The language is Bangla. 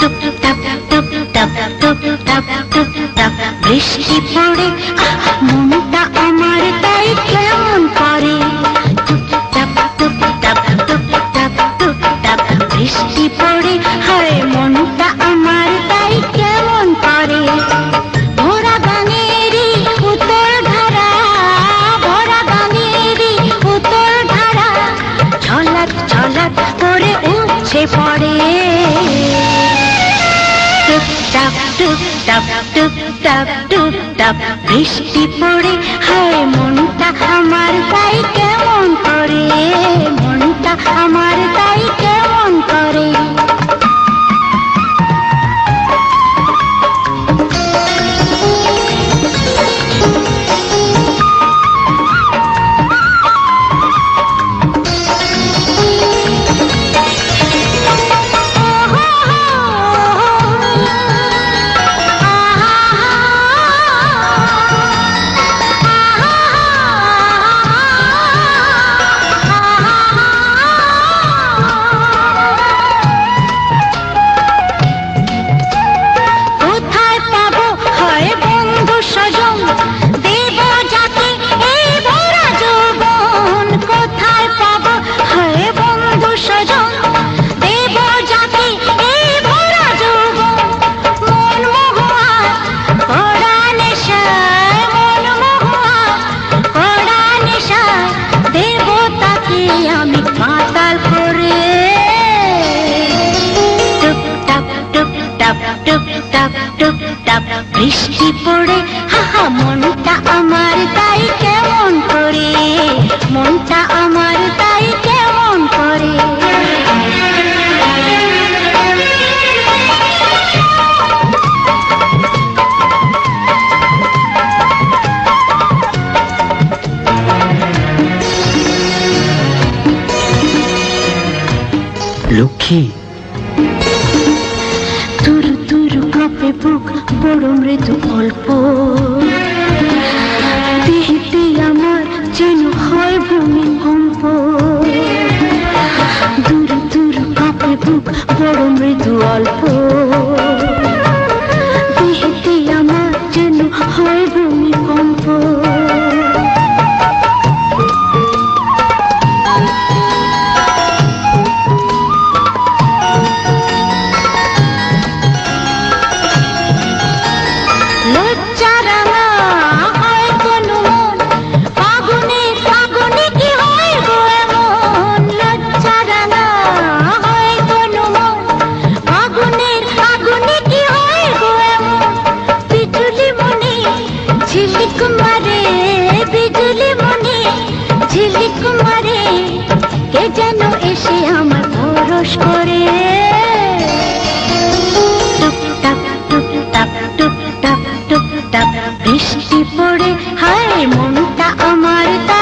টুপ টাপ বৃষ্টি পড়ে মনটা আমার তাই কেমন করে? টাপ বৃষ্টি পড়ে, হায়, মনটা আমার তাই কেমন করে? ভরা গানেরই উত্তর ধারা, ভরা গানেরই উত্তর ধারা করে উঠছে পড়ে। টুপটাপ টুপটাপ টুপ টাপ বৃষ্টি পড়ে, হায় মনটা আমার তাই কেমন করে? মনটা আমার তাই টুপটাপ টুপটাপ বৃষ্টি পড়ে, হাহা, মনটা আমার তাই কেমন করে? মনটা আমার তাই কেমন করে? লক্ষ্মী কাঁপে বুক বড় মৃদু অল্প। দেহেতে আমার যেন হয় ভূমিকম্প দূর দূর কাঁপে বুক বড় মৃদু অল্প। সে আমার পরশ করে। টুকটাক টুকটাক টুকটাক টুকটাক বৃষ্টি পড়ে। হায় মনটা আমার তা